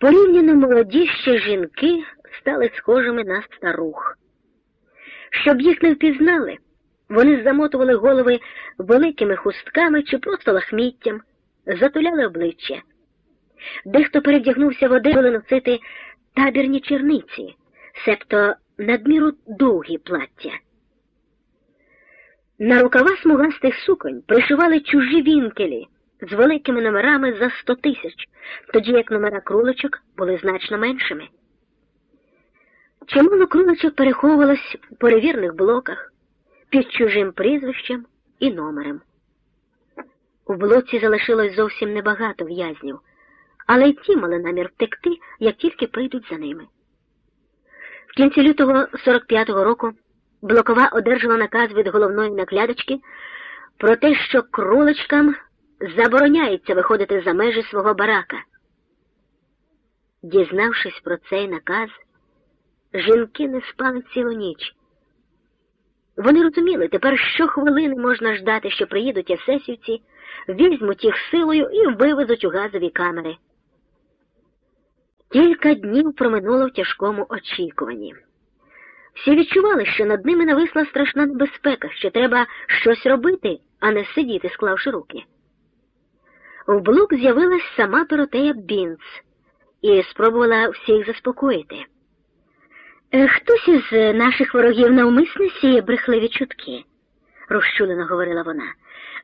Порівняно молодіші жінки стали схожими на старух. Щоб їх не впізнали, вони замотували голови великими хустками чи просто лахміттям, затуляли обличчя. Дехто перевдягнувся в одежу носити табірні черниці, себто надміру довгі плаття. На рукава смугастих суконь пришивали чужі вінкелі з великими номерами за сто тисяч, тоді як номера крулочок були значно меншими. Чимало крулочок переховувалось в перевірних блоках під чужим прізвищем і номером. У блоці залишилось зовсім небагато в'язнів, але й ті мали намір втекти, як тільки прийдуть за ними. В кінці лютого 45-го року блокова одержала наказ від головної наглядачки про те, що кроличкам забороняється виходити за межі свого барака. Дізнавшись про цей наказ, жінки не спали цілу ніч. Вони розуміли, тепер щохвилини можна ждати, що приїдуть есесівці, візьмуть їх силою і вивезуть у газові камери. Кілька днів проминуло в тяжкому очікуванні. Всі відчували, що над ними нависла страшна небезпека, що треба щось робити, а не сидіти, склавши руки. В блок з'явилась сама Доротея Бінц і спробувала всіх заспокоїти. «Е, хтось із наших ворогів навмисно сіє брехливі чутки, розчулено говорила вона.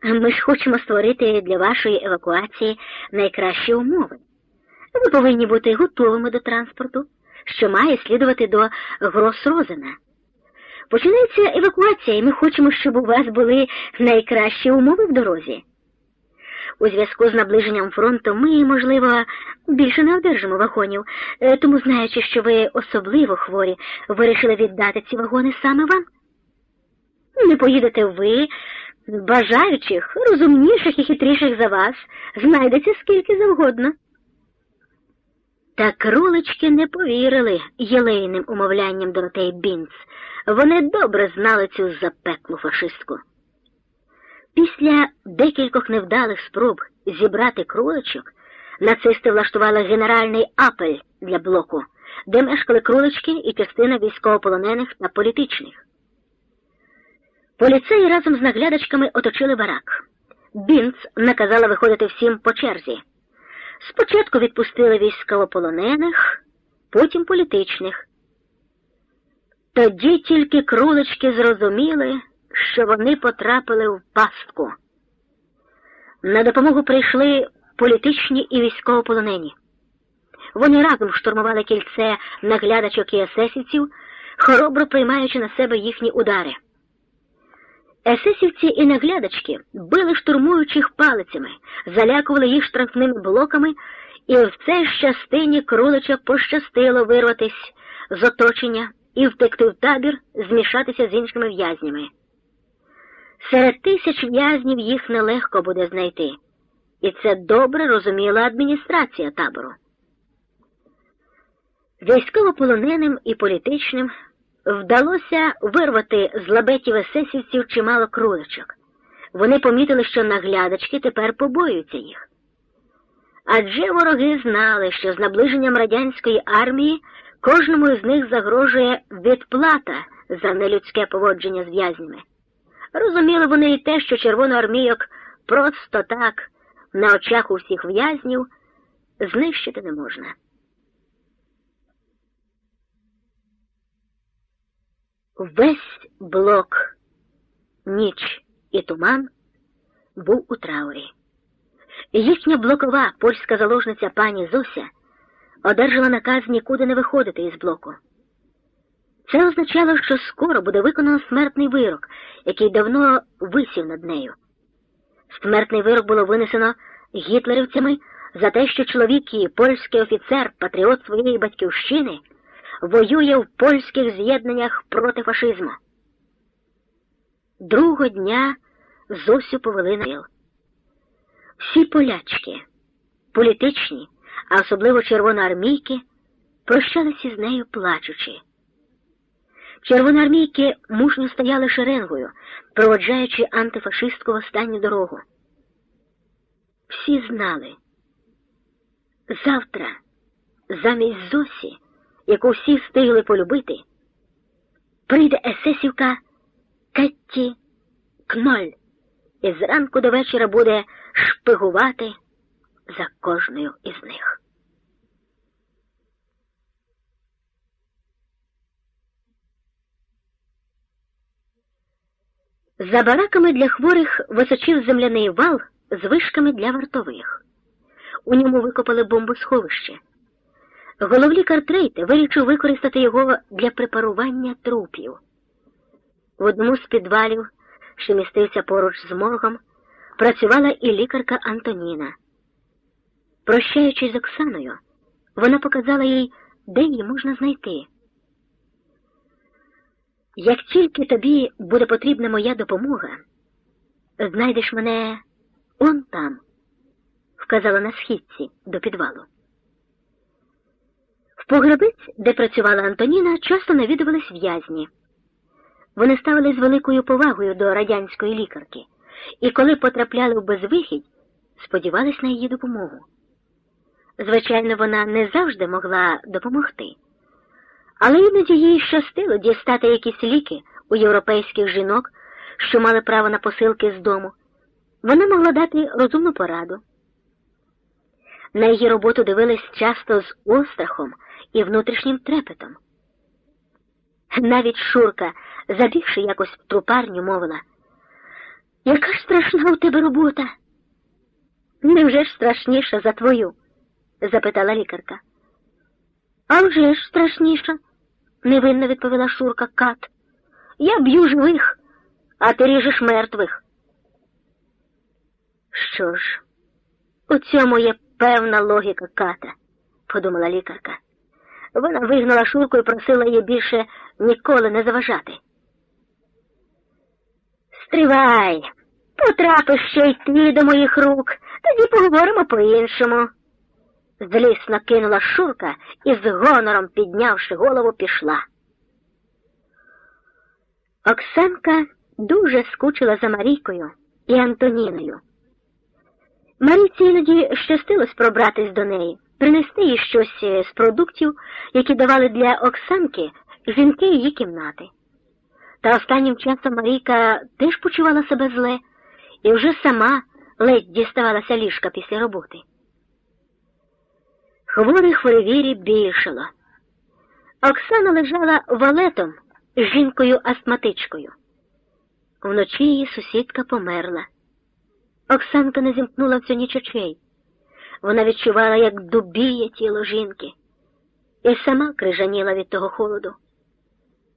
Ми ж хочемо створити для вашої евакуації найкращі умови. Ви повинні бути готовими до транспорту, що має слідувати до Гросрозена. Починається евакуація, і ми хочемо, щоб у вас були найкращі умови в дорозі. У зв'язку з наближенням фронту ми, можливо, більше не одержимо вагонів, е, тому, знаючи, що ви особливо хворі, вирішили віддати ці вагони саме вам. Не поїдете ви, бажаючих, розумніших і хитріших за вас, знайдеться скільки завгодно. Та кролички не повірили єлейним умовлянням Доротей Бінц. Вони добре знали цю запеклу фашистку. Після декількох невдалих спроб зібрати кроличок, нацисти влаштували генеральний апель для блоку, де мешкали кролички і частина військовополонених та політичних. Поліцеї разом з наглядачками оточили барак. Бінц наказала виходити всім по черзі. Спочатку відпустили військовополонених, потім політичних. Тоді тільки кролички зрозуміли, що вони потрапили в пастку. На допомогу прийшли політичні і військовополонені. Вони разом штурмували кільце наглядачок і есесівців, хоробро приймаючи на себе їхні удари. Есесівці і наглядачки били штурмуючих палицями, залякували їх штрафними блоками, і в цій частині кролича пощастило вирватися з оточення і втекти в табір, змішатися з іншими в'язнями. Серед тисяч в'язнів їх нелегко буде знайти, і це добре розуміла адміністрація табору. Військовополоненим і політичним вдалося вирвати з лабетів есесівців чимало крулечок. Вони помітили, що наглядачки тепер побоюються їх. Адже вороги знали, що з наближенням радянської армії кожному із них загрожує відплата за нелюдське поводження з в'язнями. Розуміли вони і те, що червоноармійок просто так, на очах у всіх в'язнів, знищити не можна. Весь блок, ніч і туман був у траурі. Їхня блокова польська заложниця пані Зося одержала наказ нікуди не виходити із блоку. Це означало, що скоро буде виконано смертний вирок, який давно висів над нею. Смертний вирок було винесено гітлерівцями за те, що чоловік і польський офіцер, патріот своєї батьківщини воює в польських з'єднаннях проти фашизму. Другого дня Зосю повели на віл. Всі полячки, політичні, а особливо червоноармійки, прощалися з нею плачучи. Червоноармійки мужньо стояли шеренгою, проводжаючи антифашистку в останню дорогу. Всі знали, завтра замість Зосі, яку всі встигли полюбити, прийде есесівка Кетті Кноль і зранку до вечора буде шпигувати за кожною із них. За бараками для хворих височив земляний вал з вишками для вартових. У ньому викопали бомбосховище. Головлікар Трейте вирішив використати його для препарування трупів. В одному з підвалів, що містився поруч з моргом, працювала і лікарка Антоніна. Прощаючись з Оксаною, вона показала їй, де її можна знайти. Як тільки тобі буде потрібна моя допомога, знайдеш мене он там, вказала на східці до підвалу. В погребець, де працювала Антоніна, часто навідувались в'язні. Вони ставили з великою повагою до радянської лікарки, і коли потрапляли в безвихідь, сподівались на її допомогу. Звичайно, вона не завжди могла допомогти, але іноді їй щастило дістати якісь ліки у європейських жінок, що мали право на посилки з дому. Вона могла дати розумну пораду. На її роботу дивились часто з острахом і внутрішнім трепетом. Навіть Шурка, забігши якось в трупарню, мовила, яка ж страшна у тебе робота? Невже ж страшніша за твою? запитала лікарка. «А вже ж страшніша, невинно відповіла Шурка Кат. Я б'ю живих, а ти ріжеш мертвих. Що ж, у цьому є певна логіка ката, подумала лікарка. Вона вигнала Шурку і просила її більше ніколи не заважати. Стривай, потрапиш ще й ти до моїх рук, тоді поговоримо по-іншому. Злісно кинула Шурка і з гонором, піднявши голову, пішла. Оксанка дуже скучила за Марійкою і Антоніною. Марійці іноді щастилось пробратись до неї, принести їй щось з продуктів, які давали для Оксанки жінки її кімнати. Та останнім часом Марійка теж почувала себе зле і вже сама ледь діставалася ліжка після роботи. Хворих в ревірі більшало. Оксана лежала валетом з жінкою-астматичкою. Вночі її сусідка померла. Оксанка не зімкнула всю ніч очей. Вона відчувала, як дубіє тіло жінки, і сама крижаніла від того холоду.